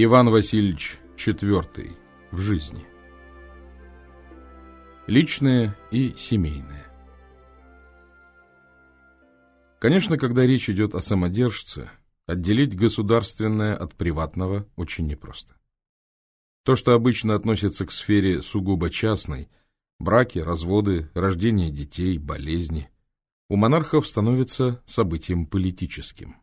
Иван Васильевич IV в жизни. Личное и семейное. Конечно, когда речь идет о самодержце, отделить государственное от приватного очень непросто. То, что обычно относится к сфере сугубо частной, браки, разводы, рождение детей, болезни, у монархов становится событием политическим.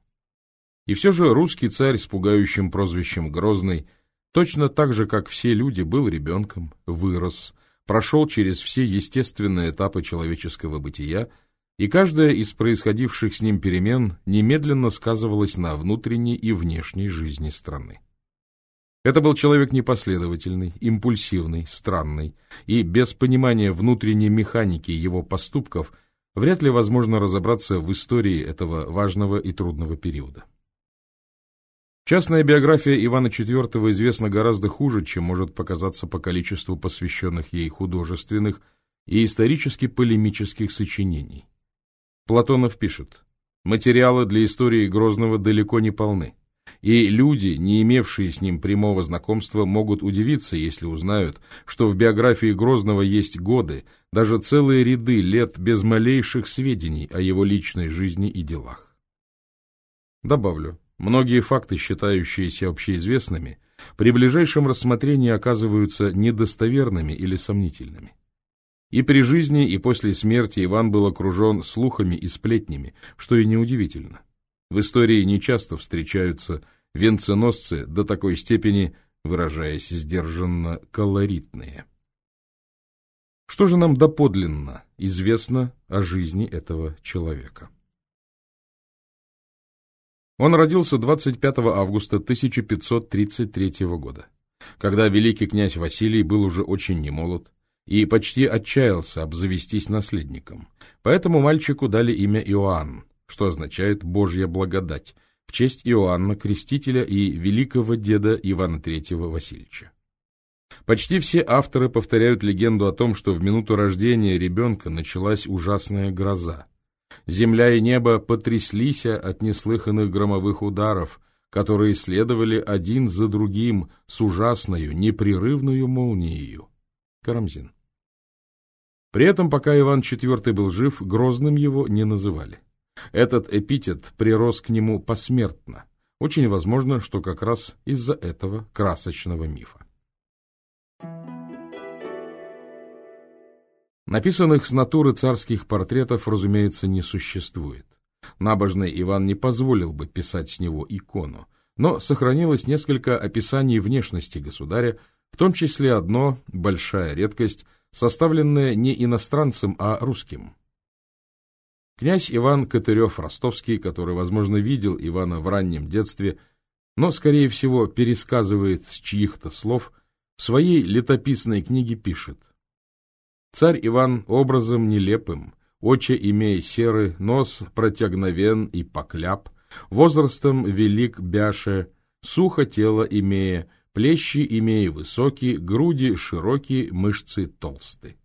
И все же русский царь с пугающим прозвищем Грозный, точно так же, как все люди, был ребенком, вырос, прошел через все естественные этапы человеческого бытия, и каждая из происходивших с ним перемен немедленно сказывалась на внутренней и внешней жизни страны. Это был человек непоследовательный, импульсивный, странный, и без понимания внутренней механики его поступков вряд ли возможно разобраться в истории этого важного и трудного периода. Частная биография Ивана IV известна гораздо хуже, чем может показаться по количеству посвященных ей художественных и исторически-полемических сочинений. Платонов пишет, материалы для истории Грозного далеко не полны, и люди, не имевшие с ним прямого знакомства, могут удивиться, если узнают, что в биографии Грозного есть годы, даже целые ряды лет без малейших сведений о его личной жизни и делах. Добавлю, Многие факты, считающиеся общеизвестными, при ближайшем рассмотрении оказываются недостоверными или сомнительными. И при жизни, и после смерти Иван был окружен слухами и сплетнями, что и неудивительно. В истории нечасто встречаются венценосцы до такой степени, выражаясь сдержанно, колоритные. Что же нам доподлинно известно о жизни этого человека? Он родился 25 августа 1533 года, когда великий князь Василий был уже очень немолод и почти отчаялся обзавестись наследником. Поэтому мальчику дали имя Иоанн, что означает «Божья благодать», в честь Иоанна Крестителя и великого деда Ивана III Васильевича. Почти все авторы повторяют легенду о том, что в минуту рождения ребенка началась ужасная гроза. Земля и небо потряслись от неслыханных громовых ударов, которые следовали один за другим с ужасною, непрерывную молнией. Карамзин. При этом, пока Иван IV был жив, Грозным его не называли. Этот эпитет прирос к нему посмертно. Очень возможно, что как раз из-за этого красочного мифа. Написанных с натуры царских портретов, разумеется, не существует. Набожный Иван не позволил бы писать с него икону, но сохранилось несколько описаний внешности государя, в том числе одно, большая редкость, составленное не иностранцем, а русским. Князь Иван Катырев-Ростовский, который, возможно, видел Ивана в раннем детстве, но, скорее всего, пересказывает с чьих-то слов, в своей летописной книге пишет – Царь Иван образом нелепым, очи имея серый, нос протягновен и покляп, возрастом велик бяше, сухо тело имея, плещи имея высокие, груди широкие, мышцы толстые.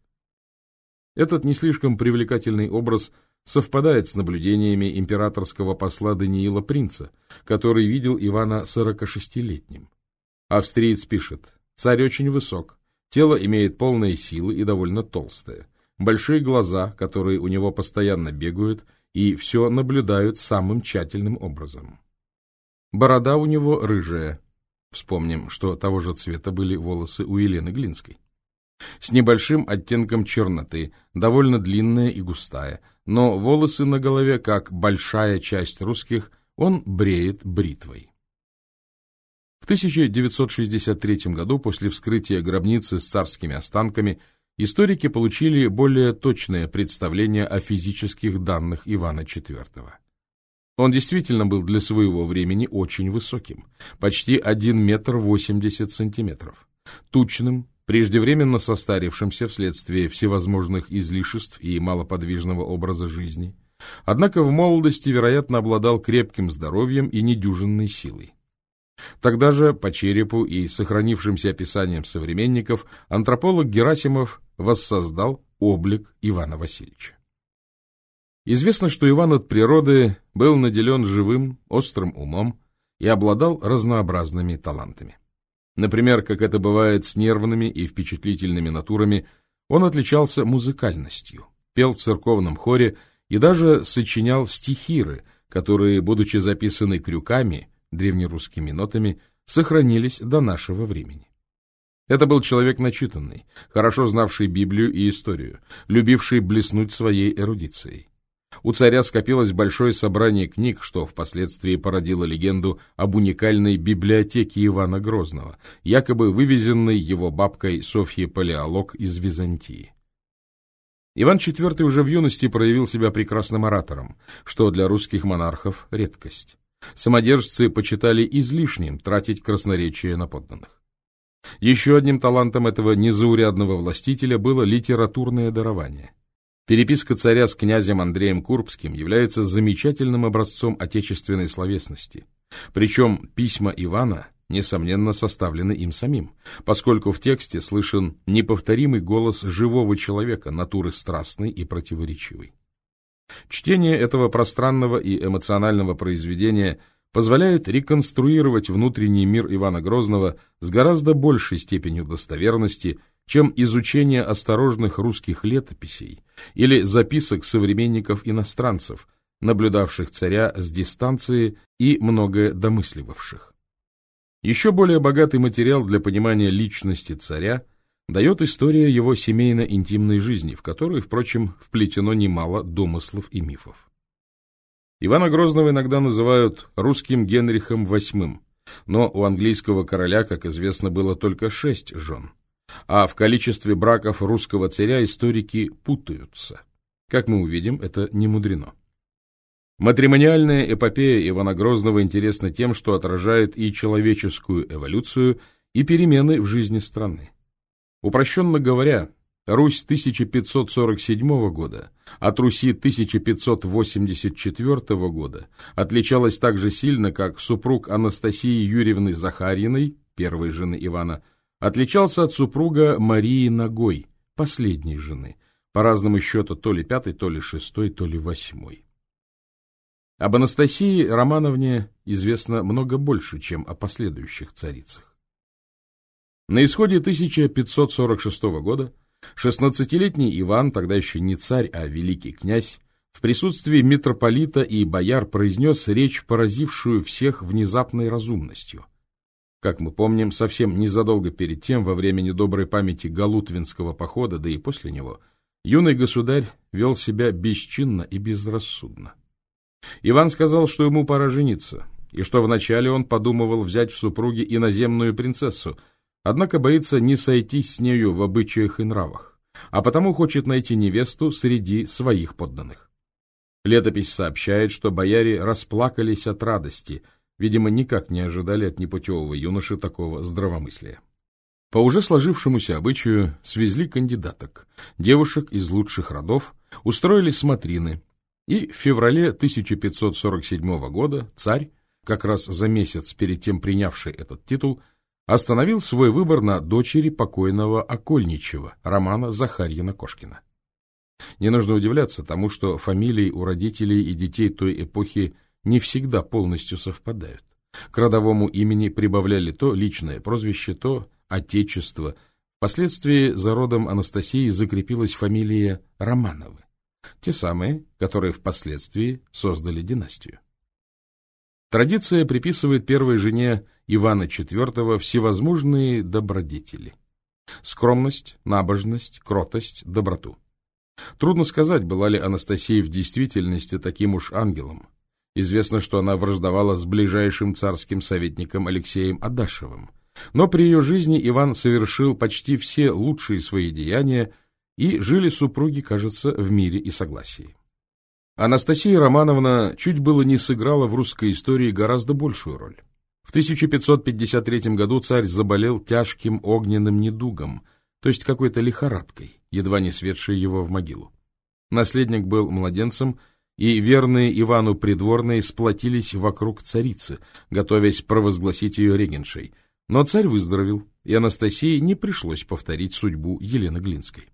Этот не слишком привлекательный образ совпадает с наблюдениями императорского посла Даниила Принца, который видел Ивана 46-летним. Австриец пишет, царь очень высок, Тело имеет полные силы и довольно толстое. Большие глаза, которые у него постоянно бегают и все наблюдают самым тщательным образом. Борода у него рыжая. Вспомним, что того же цвета были волосы у Елены Глинской. С небольшим оттенком черноты, довольно длинная и густая, но волосы на голове, как большая часть русских, он бреет бритвой. В 1963 году, после вскрытия гробницы с царскими останками, историки получили более точное представление о физических данных Ивана IV. Он действительно был для своего времени очень высоким, почти 1 метр 80 сантиметров, тучным, преждевременно состарившимся вследствие всевозможных излишеств и малоподвижного образа жизни, однако в молодости, вероятно, обладал крепким здоровьем и недюжинной силой. Тогда же, по черепу и сохранившимся описаниям современников, антрополог Герасимов воссоздал облик Ивана Васильевича. Известно, что Иван от природы был наделен живым, острым умом и обладал разнообразными талантами. Например, как это бывает с нервными и впечатлительными натурами, он отличался музыкальностью, пел в церковном хоре и даже сочинял стихиры, которые, будучи записаны крюками, древнерусскими нотами, сохранились до нашего времени. Это был человек начитанный, хорошо знавший Библию и историю, любивший блеснуть своей эрудицией. У царя скопилось большое собрание книг, что впоследствии породило легенду об уникальной библиотеке Ивана Грозного, якобы вывезенной его бабкой Софьей Палеолог из Византии. Иван IV уже в юности проявил себя прекрасным оратором, что для русских монархов редкость. Самодержцы почитали излишним тратить красноречие на подданных. Еще одним талантом этого незаурядного властителя было литературное дарование. Переписка царя с князем Андреем Курбским является замечательным образцом отечественной словесности. Причем письма Ивана, несомненно, составлены им самим, поскольку в тексте слышен неповторимый голос живого человека, натуры страстной и противоречивой. Чтение этого пространного и эмоционального произведения – позволяет реконструировать внутренний мир Ивана Грозного с гораздо большей степенью достоверности, чем изучение осторожных русских летописей или записок современников-иностранцев, наблюдавших царя с дистанции и многое домысливавших. Еще более богатый материал для понимания личности царя дает история его семейно-интимной жизни, в которой, впрочем, вплетено немало домыслов и мифов. Ивана Грозного иногда называют русским Генрихом VIII, но у английского короля, как известно, было только шесть жен. А в количестве браков русского царя историки путаются. Как мы увидим, это не мудрено. Матримониальная эпопея Ивана Грозного интересна тем, что отражает и человеческую эволюцию, и перемены в жизни страны. Упрощенно говоря, Русь 1547 года от Руси 1584 года отличалась так же сильно, как супруг Анастасии Юрьевны Захарьиной, первой жены Ивана, отличался от супруга Марии Ногой, последней жены, по разному счету то ли пятой, то ли шестой, то ли восьмой. Об Анастасии Романовне известно много больше, чем о последующих царицах. На исходе 1546 года Шестнадцатилетний Иван, тогда еще не царь, а великий князь, в присутствии митрополита и бояр произнес речь, поразившую всех внезапной разумностью. Как мы помним, совсем незадолго перед тем, во время недоброй памяти Галутвинского похода, да и после него, юный государь вел себя бесчинно и безрассудно. Иван сказал, что ему пора жениться, и что вначале он подумывал взять в супруги иноземную принцессу, Однако боится не сойтись с нею в обычаях и нравах, а потому хочет найти невесту среди своих подданных. Летопись сообщает, что бояре расплакались от радости, видимо, никак не ожидали от непутевого юноши такого здравомыслия. По уже сложившемуся обычаю свезли кандидаток, девушек из лучших родов, устроили смотрины, и в феврале 1547 года царь, как раз за месяц перед тем принявший этот титул, остановил свой выбор на дочери покойного Окольничева, Романа Захарьина-Кошкина. Не нужно удивляться тому, что фамилии у родителей и детей той эпохи не всегда полностью совпадают. К родовому имени прибавляли то личное прозвище, то отечество. Впоследствии за родом Анастасии закрепилась фамилия Романовы, те самые, которые впоследствии создали династию. Традиция приписывает первой жене Ивана IV всевозможные добродетели. Скромность, набожность, кротость, доброту. Трудно сказать, была ли Анастасия в действительности таким уж ангелом. Известно, что она враждовала с ближайшим царским советником Алексеем Адашевым. Но при ее жизни Иван совершил почти все лучшие свои деяния, и жили супруги, кажется, в мире и согласии. Анастасия Романовна чуть было не сыграла в русской истории гораздо большую роль. В 1553 году царь заболел тяжким огненным недугом, то есть какой-то лихорадкой, едва не светшей его в могилу. Наследник был младенцем, и верные Ивану придворные сплотились вокруг царицы, готовясь провозгласить ее регеншей. Но царь выздоровел, и Анастасии не пришлось повторить судьбу Елены Глинской.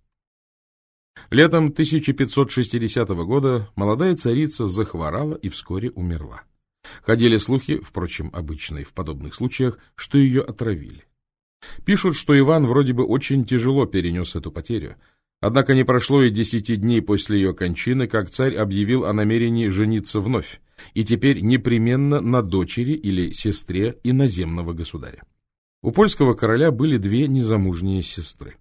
Летом 1560 года молодая царица захворала и вскоре умерла. Ходили слухи, впрочем, обычные в подобных случаях, что ее отравили. Пишут, что Иван вроде бы очень тяжело перенес эту потерю. Однако не прошло и десяти дней после ее кончины, как царь объявил о намерении жениться вновь, и теперь непременно на дочери или сестре иноземного государя. У польского короля были две незамужние сестры,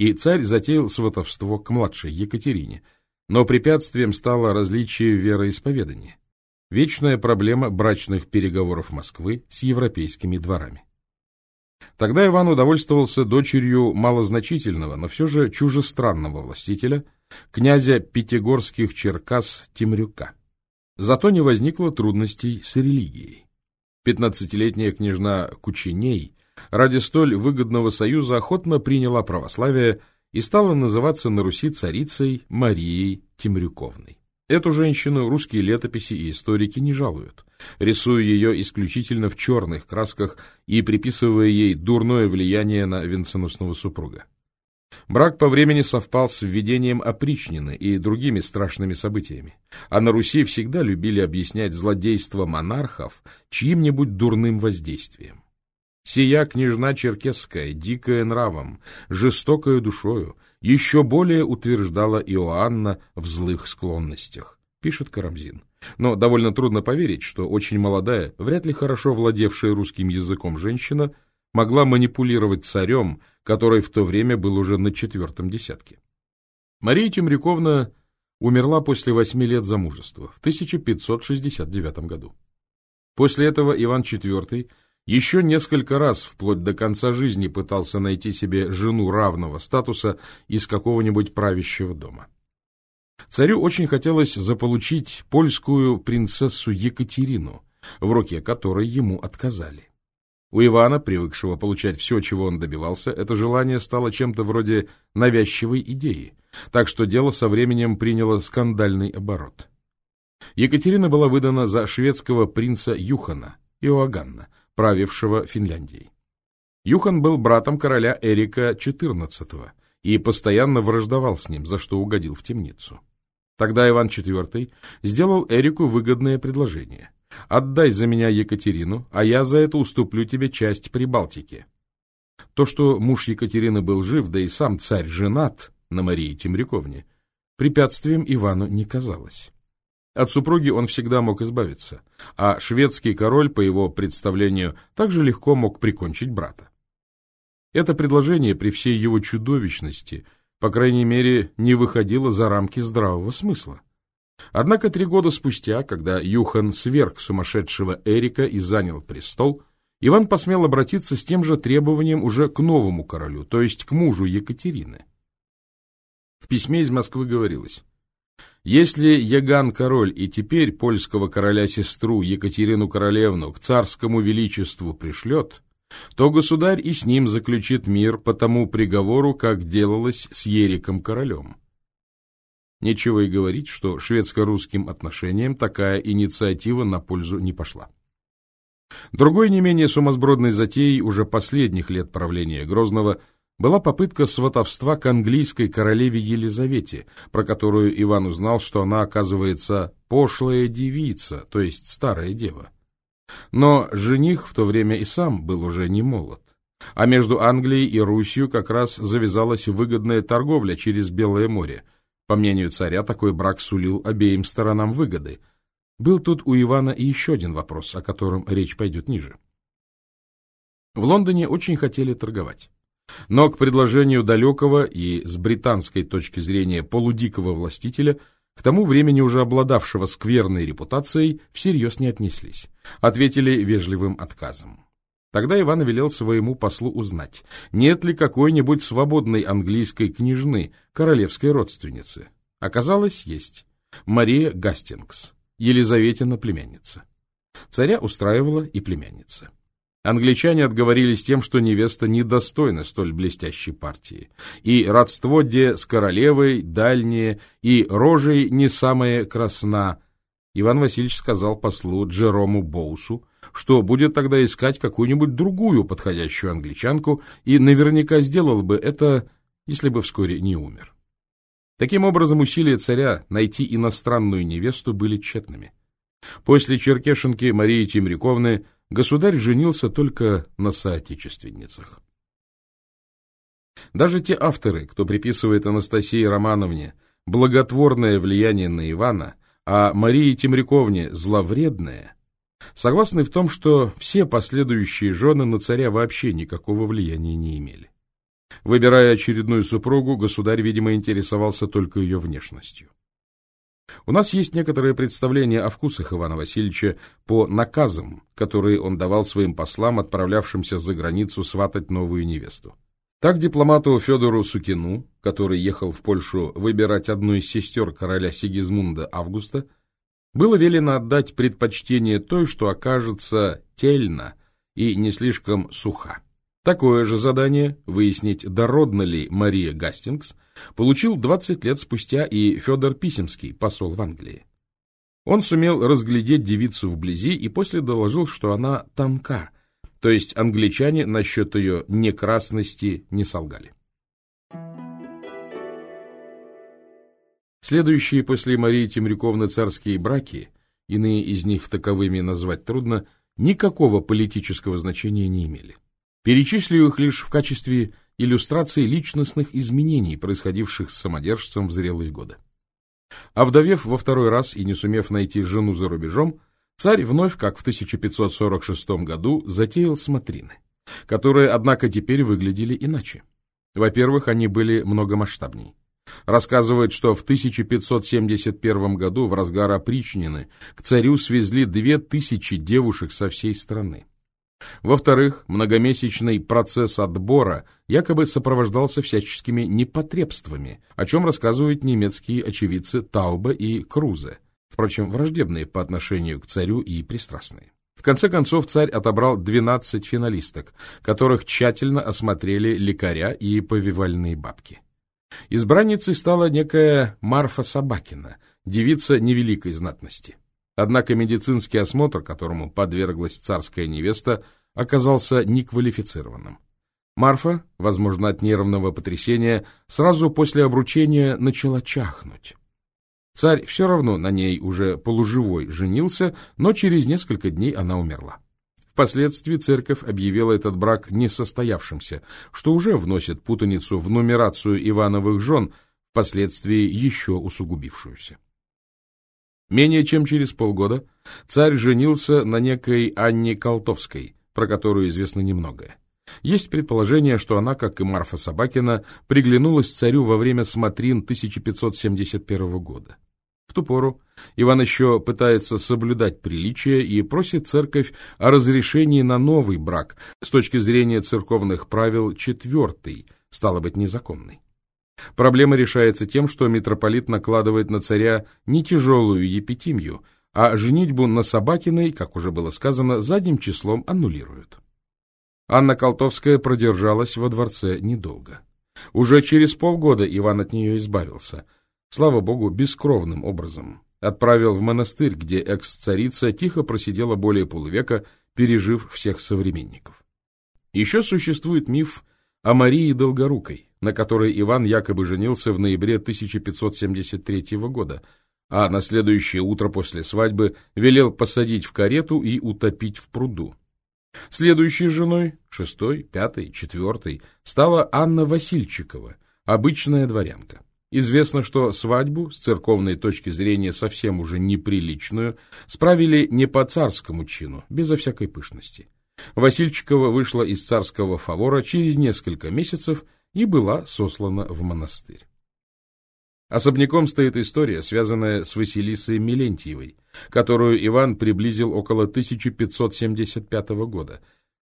и царь затеял сватовство к младшей Екатерине, но препятствием стало различие вероисповедания, вечная проблема брачных переговоров Москвы с европейскими дворами. Тогда Иван удовольствовался дочерью малозначительного, но все же чужестранного властителя, князя Пятигорских Черкас Темрюка. Зато не возникло трудностей с религией. Пятнадцатилетняя княжна Кучиней ради столь выгодного союза охотно приняла православие и стала называться на Руси царицей Марией Темрюковной. Эту женщину русские летописи и историки не жалуют, рисуя ее исключительно в черных красках и приписывая ей дурное влияние на венценосного супруга. Брак по времени совпал с введением опричнины и другими страшными событиями, а на Руси всегда любили объяснять злодейство монархов чьим-нибудь дурным воздействием. Сия княжна черкесская, дикая нравом, жестокая душою, еще более утверждала Иоанна в злых склонностях, пишет Карамзин. Но довольно трудно поверить, что очень молодая, вряд ли хорошо владевшая русским языком женщина могла манипулировать царем, который в то время был уже на четвертом десятке. Мария Темряковна умерла после восьми лет замужества в 1569 году. После этого Иван IV еще несколько раз вплоть до конца жизни пытался найти себе жену равного статуса из какого-нибудь правящего дома. Царю очень хотелось заполучить польскую принцессу Екатерину, в руке которой ему отказали. У Ивана, привыкшего получать все, чего он добивался, это желание стало чем-то вроде навязчивой идеи, так что дело со временем приняло скандальный оборот. Екатерина была выдана за шведского принца Юхана, Иоганна, правившего Финляндией. Юхан был братом короля Эрика XIV и постоянно враждовал с ним, за что угодил в темницу. Тогда Иван IV сделал Эрику выгодное предложение. «Отдай за меня Екатерину, а я за это уступлю тебе часть Прибалтики». То, что муж Екатерины был жив, да и сам царь женат на Марии Темряковне, препятствием Ивану не казалось. От супруги он всегда мог избавиться, а шведский король, по его представлению, также легко мог прикончить брата. Это предложение при всей его чудовищности, по крайней мере, не выходило за рамки здравого смысла. Однако три года спустя, когда Юхан сверг сумасшедшего Эрика и занял престол, Иван посмел обратиться с тем же требованием уже к новому королю, то есть к мужу Екатерины. В письме из Москвы говорилось, если Яган-король и теперь польского короля-сестру Екатерину Королевну к царскому величеству пришлет, то государь и с ним заключит мир по тому приговору, как делалось с Ериком-королем. Нечего и говорить, что шведско-русским отношениям такая инициатива на пользу не пошла. Другой не менее сумасбродной затеей уже последних лет правления Грозного – была попытка сватовства к английской королеве Елизавете, про которую Иван узнал, что она, оказывается, пошлая девица, то есть старая дева. Но жених в то время и сам был уже не молод. А между Англией и Русью как раз завязалась выгодная торговля через Белое море. По мнению царя, такой брак сулил обеим сторонам выгоды. Был тут у Ивана и еще один вопрос, о котором речь пойдет ниже. В Лондоне очень хотели торговать. Но к предложению далекого и, с британской точки зрения, полудикого властителя, к тому времени уже обладавшего скверной репутацией, всерьез не отнеслись. Ответили вежливым отказом. Тогда Иван велел своему послу узнать, нет ли какой-нибудь свободной английской княжны, королевской родственницы. Оказалось, есть. Мария Гастингс, Елизаветина племянница. Царя устраивала и племянница. Англичане отговорились тем, что невеста недостойна столь блестящей партии, и родство де с королевой дальнее, и рожей не самая красна. Иван Васильевич сказал послу Джерому Боусу, что будет тогда искать какую-нибудь другую подходящую англичанку, и наверняка сделал бы это, если бы вскоре не умер. Таким образом, усилия царя найти иностранную невесту были тщетными. После Черкешенки Марии Темряковны государь женился только на соотечественницах. Даже те авторы, кто приписывает Анастасии Романовне благотворное влияние на Ивана, а Марии Темряковне зловредное, согласны в том, что все последующие жены на царя вообще никакого влияния не имели. Выбирая очередную супругу, государь, видимо, интересовался только ее внешностью. У нас есть некоторое представление о вкусах Ивана Васильевича по наказам, которые он давал своим послам, отправлявшимся за границу сватать новую невесту. Так дипломату Федору Сукину, который ехал в Польшу выбирать одну из сестер короля Сигизмунда Августа, было велено отдать предпочтение той, что окажется тельна и не слишком суха. Такое же задание, выяснить, дородна ли Мария Гастингс, получил 20 лет спустя и Федор Писемский, посол в Англии. Он сумел разглядеть девицу вблизи и после доложил, что она тонка, то есть англичане насчет ее некрасности не солгали. Следующие после Марии Темряковны царские браки, иные из них таковыми назвать трудно, никакого политического значения не имели. Перечислю их лишь в качестве иллюстрации личностных изменений, происходивших с самодержцем в зрелые годы. Овдовев во второй раз и не сумев найти жену за рубежом, царь вновь, как в 1546 году, затеял смотрины, которые, однако, теперь выглядели иначе. Во-первых, они были многомасштабней. Рассказывают, что в 1571 году в разгар опричнины к царю свезли две тысячи девушек со всей страны. Во-вторых, многомесячный процесс отбора якобы сопровождался всяческими непотребствами, о чем рассказывают немецкие очевидцы Тауба и Крузе, впрочем, враждебные по отношению к царю и пристрастные. В конце концов, царь отобрал 12 финалисток, которых тщательно осмотрели лекаря и повивальные бабки. Избранницей стала некая Марфа Собакина, девица невеликой знатности. Однако медицинский осмотр, которому подверглась царская невеста, оказался неквалифицированным. Марфа, возможно, от нервного потрясения, сразу после обручения начала чахнуть. Царь все равно на ней уже полуживой женился, но через несколько дней она умерла. Впоследствии церковь объявила этот брак несостоявшимся, что уже вносит путаницу в нумерацию Ивановых жен, впоследствии еще усугубившуюся. Менее чем через полгода царь женился на некой Анне Колтовской, про которую известно немногое. Есть предположение, что она, как и Марфа Собакина, приглянулась царю во время смотрин 1571 года. В ту пору Иван еще пытается соблюдать приличие и просит церковь о разрешении на новый брак, с точки зрения церковных правил четвертый, стало быть, незаконный. Проблема решается тем, что митрополит накладывает на царя не тяжелую епитимию, а женитьбу на Собакиной, как уже было сказано, задним числом аннулируют. Анна Колтовская продержалась во дворце недолго. Уже через полгода Иван от нее избавился, слава богу, бескровным образом. Отправил в монастырь, где экс-царица тихо просидела более полувека, пережив всех современников. Еще существует миф о Марии Долгорукой, на которой Иван якобы женился в ноябре 1573 года, а на следующее утро после свадьбы велел посадить в карету и утопить в пруду. Следующей женой, шестой, пятой, четвертой, стала Анна Васильчикова, обычная дворянка. Известно, что свадьбу, с церковной точки зрения совсем уже неприличную, справили не по царскому чину, безо всякой пышности. Васильчикова вышла из царского фавора через несколько месяцев и была сослана в монастырь. Особняком стоит история, связанная с Василисой Милентьевой, которую Иван приблизил около 1575 года.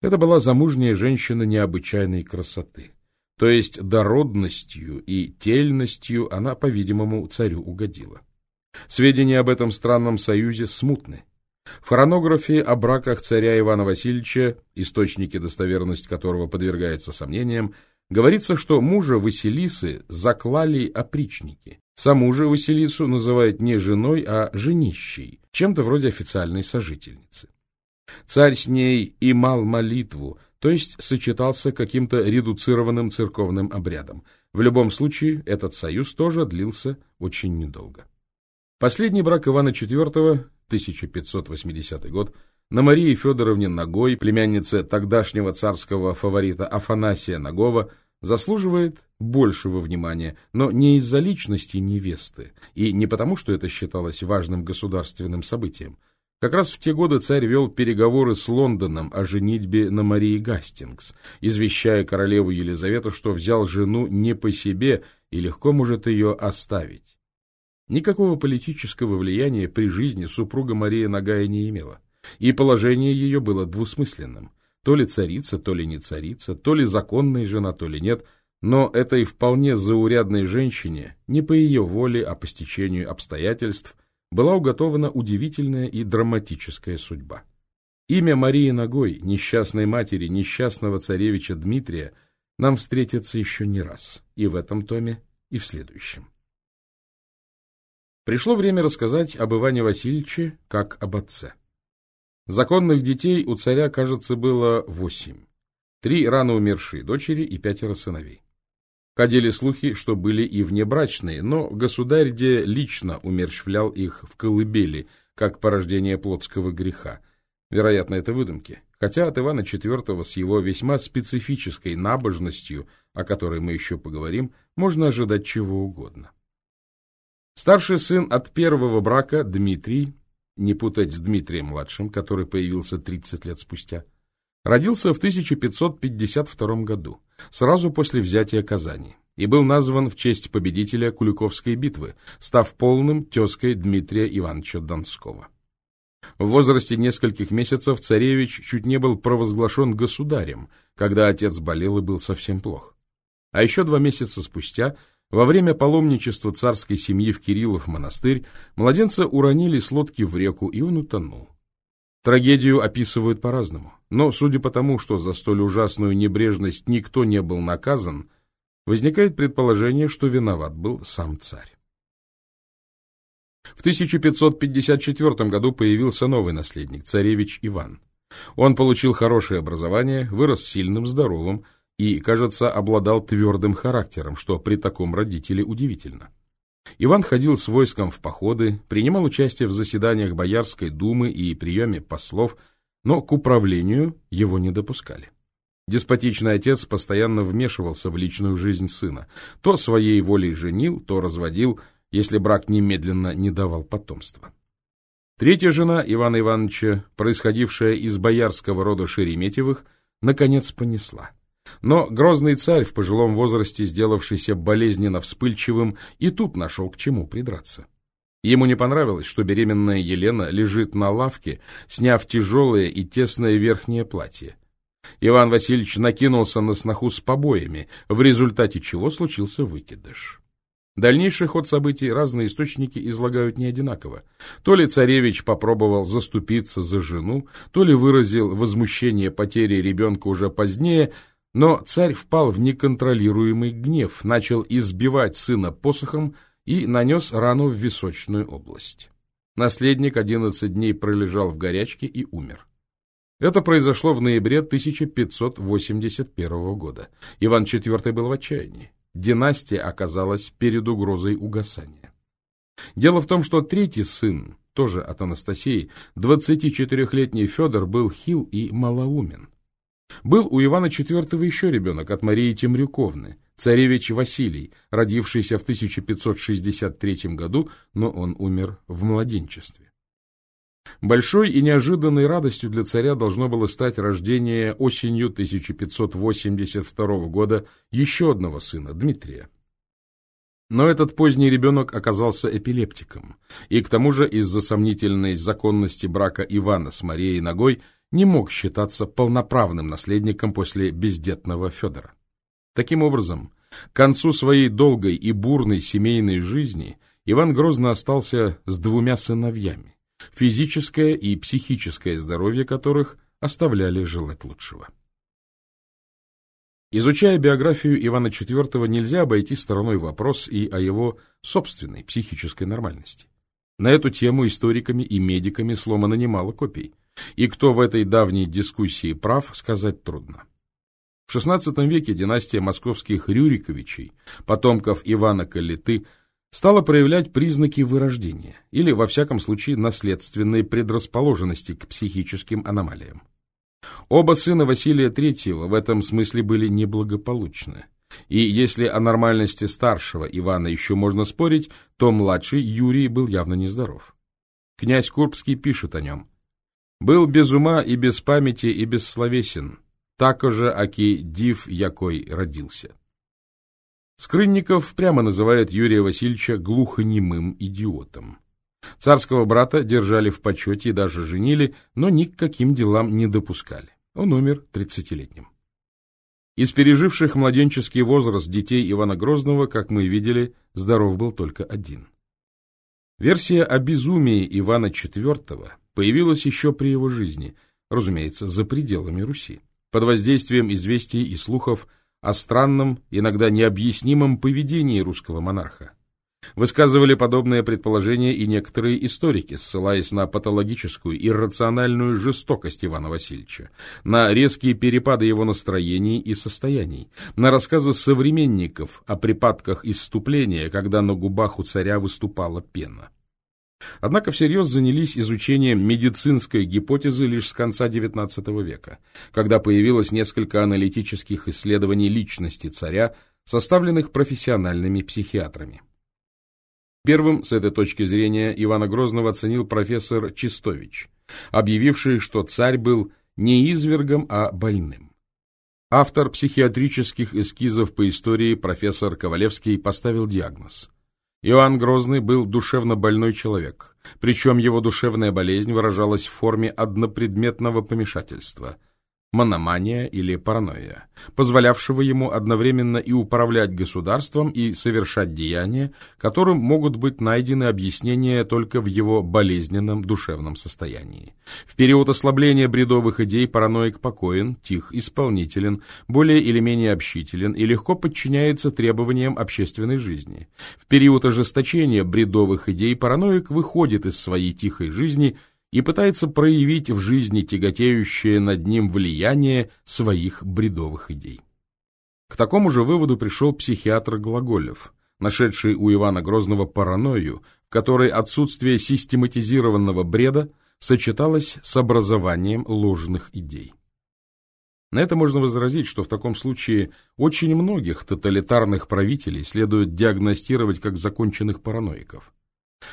Это была замужняя женщина необычайной красоты. То есть дородностью и тельностью она, по-видимому, царю угодила. Сведения об этом странном союзе смутны. В хронографии о браках царя Ивана Васильевича, источники достоверность которого подвергается сомнениям, говорится, что мужа Василисы заклали опричники. Саму же Василису называют не женой, а женищей, чем-то вроде официальной сожительницы. Царь с ней имал молитву, то есть сочетался каким-то редуцированным церковным обрядом. В любом случае, этот союз тоже длился очень недолго. Последний брак Ивана IV 1580 год, на Марии Федоровне Ногой, племяннице тогдашнего царского фаворита Афанасия Нагова, заслуживает большего внимания, но не из-за личности невесты, и не потому, что это считалось важным государственным событием. Как раз в те годы царь вел переговоры с Лондоном о женитьбе на Марии Гастингс, извещая королеву Елизавету, что взял жену не по себе и легко может ее оставить. Никакого политического влияния при жизни супруга Мария Нагая не имела, и положение ее было двусмысленным. То ли царица, то ли не царица, то ли законная жена, то ли нет, но этой вполне заурядной женщине, не по ее воле, а по стечению обстоятельств – была уготована удивительная и драматическая судьба. Имя Марии Ногой, несчастной матери несчастного царевича Дмитрия, нам встретится еще не раз, и в этом томе, и в следующем. Пришло время рассказать об Иване Васильевиче как об отце. Законных детей у царя, кажется, было восемь. Три рано умершие дочери и пятеро сыновей. Ходили слухи, что были и внебрачные, но государь де лично умерщвлял их в колыбели, как порождение плотского греха. Вероятно, это выдумки. Хотя от Ивана IV с его весьма специфической набожностью, о которой мы еще поговорим, можно ожидать чего угодно. Старший сын от первого брака, Дмитрий, не путать с Дмитрием-младшим, который появился 30 лет спустя, родился в 1552 году сразу после взятия Казани, и был назван в честь победителя Куликовской битвы, став полным тезкой Дмитрия Ивановича Донского. В возрасте нескольких месяцев царевич чуть не был провозглашен государем, когда отец болел и был совсем плох. А еще два месяца спустя, во время паломничества царской семьи в Кириллов монастырь, младенца уронили с лодки в реку, и он утонул. Трагедию описывают по-разному, но судя по тому, что за столь ужасную небрежность никто не был наказан, возникает предположение, что виноват был сам царь. В 1554 году появился новый наследник, царевич Иван. Он получил хорошее образование, вырос сильным, здоровым и, кажется, обладал твердым характером, что при таком родителе удивительно. Иван ходил с войском в походы, принимал участие в заседаниях Боярской думы и приеме послов, но к управлению его не допускали. Деспотичный отец постоянно вмешивался в личную жизнь сына. То своей волей женил, то разводил, если брак немедленно не давал потомства. Третья жена Ивана Ивановича, происходившая из боярского рода Шереметьевых, наконец понесла. Но грозный царь, в пожилом возрасте сделавшийся болезненно вспыльчивым, и тут нашел к чему придраться. Ему не понравилось, что беременная Елена лежит на лавке, сняв тяжелое и тесное верхнее платье. Иван Васильевич накинулся на сноху с побоями, в результате чего случился выкидыш. Дальнейший ход событий разные источники излагают не одинаково. То ли царевич попробовал заступиться за жену, то ли выразил возмущение потери ребенка уже позднее, но царь впал в неконтролируемый гнев, начал избивать сына посохом и нанес рану в височную область. Наследник 11 дней пролежал в горячке и умер. Это произошло в ноябре 1581 года. Иван IV был в отчаянии. Династия оказалась перед угрозой угасания. Дело в том, что третий сын, тоже от Анастасии, 24-летний Федор, был хил и малоумен. Был у Ивана IV еще ребенок от Марии Темрюковны, царевич Василий, родившийся в 1563 году, но он умер в младенчестве. Большой и неожиданной радостью для царя должно было стать рождение осенью 1582 года еще одного сына, Дмитрия. Но этот поздний ребенок оказался эпилептиком, и к тому же из-за сомнительной законности брака Ивана с Марией Ногой – не мог считаться полноправным наследником после бездетного Федора. Таким образом, к концу своей долгой и бурной семейной жизни Иван Грозно остался с двумя сыновьями, физическое и психическое здоровье которых оставляли желать лучшего. Изучая биографию Ивана IV, нельзя обойти стороной вопрос и о его собственной психической нормальности. На эту тему историками и медиками сломано немало копий – и кто в этой давней дискуссии прав, сказать трудно. В XVI веке династия московских Рюриковичей, потомков Ивана Калиты, стала проявлять признаки вырождения или, во всяком случае, наследственной предрасположенности к психическим аномалиям. Оба сына Василия III в этом смысле были неблагополучны. И если о нормальности старшего Ивана еще можно спорить, то младший Юрий был явно нездоров. Князь Курбский пишет о нем. «Был без ума и без памяти и бессловесен, так же, аки див якой родился». Скрынников прямо называет Юрия Васильевича глухонемым идиотом. Царского брата держали в почете и даже женили, но ни к каким делам не допускали. Он умер тридцатилетним. Из переживших младенческий возраст детей Ивана Грозного, как мы видели, здоров был только один. Версия о безумии Ивана IV появилась еще при его жизни, разумеется, за пределами Руси, под воздействием известий и слухов о странном, иногда необъяснимом поведении русского монарха. Высказывали подобные предположения и некоторые историки, ссылаясь на патологическую, иррациональную жестокость Ивана Васильевича, на резкие перепады его настроений и состояний, на рассказы современников о припадках исступления, когда на губах у царя выступала пена. Однако всерьез занялись изучением медицинской гипотезы лишь с конца XIX века, когда появилось несколько аналитических исследований личности царя, составленных профессиональными психиатрами. Первым с этой точки зрения Ивана Грозного оценил профессор Чистович, объявивший, что царь был не извергом, а больным. Автор психиатрических эскизов по истории профессор Ковалевский поставил диагноз. Иоанн Грозный был душевно больной человек, причем его душевная болезнь выражалась в форме однопредметного помешательства – мономания или паранойя, позволявшего ему одновременно и управлять государством, и совершать деяния, которым могут быть найдены объяснения только в его болезненном душевном состоянии. В период ослабления бредовых идей параноик покоен, тих, исполнителен, более или менее общителен и легко подчиняется требованиям общественной жизни. В период ожесточения бредовых идей параноик выходит из своей тихой жизни – и пытается проявить в жизни тяготеющее над ним влияние своих бредовых идей. К такому же выводу пришел психиатр Глаголев, нашедший у Ивана Грозного паранойю, в которой отсутствие систематизированного бреда сочеталось с образованием ложных идей. На это можно возразить, что в таком случае очень многих тоталитарных правителей следует диагностировать как законченных параноиков.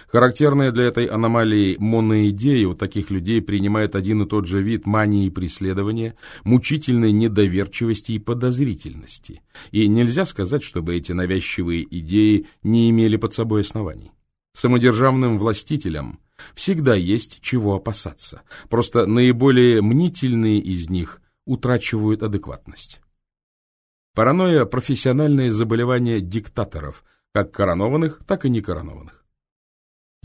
Характерная для этой аномалии моноидея у таких людей принимает один и тот же вид мании преследования, мучительной недоверчивости и подозрительности. И нельзя сказать, чтобы эти навязчивые идеи не имели под собой оснований. Самодержавным властителям всегда есть чего опасаться, просто наиболее мнительные из них утрачивают адекватность. Паранойя – профессиональное заболевание диктаторов, как коронованных, так и некоронованных.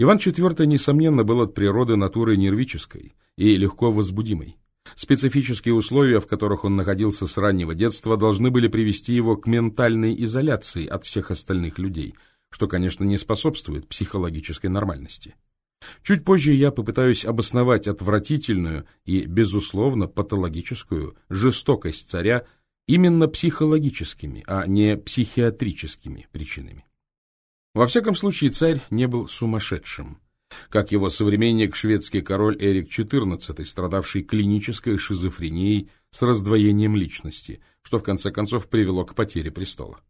Иван IV, несомненно, был от природы натурой нервической и легко возбудимой. Специфические условия, в которых он находился с раннего детства, должны были привести его к ментальной изоляции от всех остальных людей, что, конечно, не способствует психологической нормальности. Чуть позже я попытаюсь обосновать отвратительную и, безусловно, патологическую жестокость царя именно психологическими, а не психиатрическими причинами. Во всяком случае, царь не был сумасшедшим, как его современник шведский король Эрик XIV, страдавший клинической шизофренией с раздвоением личности, что в конце концов привело к потере престола.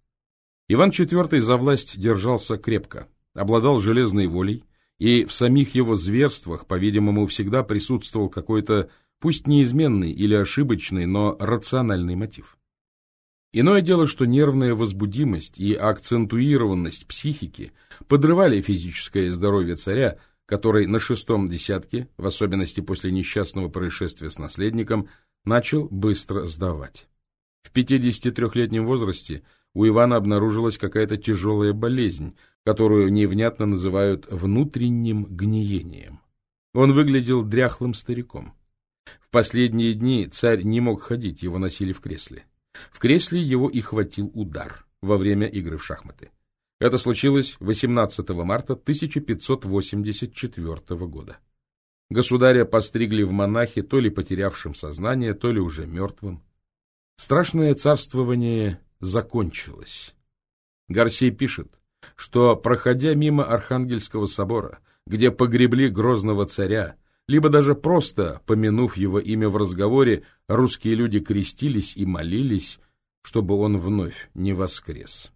Иван IV за власть держался крепко, обладал железной волей, и в самих его зверствах, по-видимому, всегда присутствовал какой-то, пусть неизменный или ошибочный, но рациональный мотив. Иное дело, что нервная возбудимость и акцентуированность психики подрывали физическое здоровье царя, который на шестом десятке, в особенности после несчастного происшествия с наследником, начал быстро сдавать. В 53-летнем возрасте у Ивана обнаружилась какая-то тяжелая болезнь, которую невнятно называют внутренним гниением. Он выглядел дряхлым стариком. В последние дни царь не мог ходить, его носили в кресле. В кресле его и хватил удар во время игры в шахматы. Это случилось 18 марта 1584 года. Государя постригли в монахи, то ли потерявшим сознание, то ли уже мертвым. Страшное царствование закончилось. Гарсей пишет, что, проходя мимо Архангельского собора, где погребли грозного царя, либо даже просто, помянув его имя в разговоре, русские люди крестились и молились, чтобы он вновь не воскрес.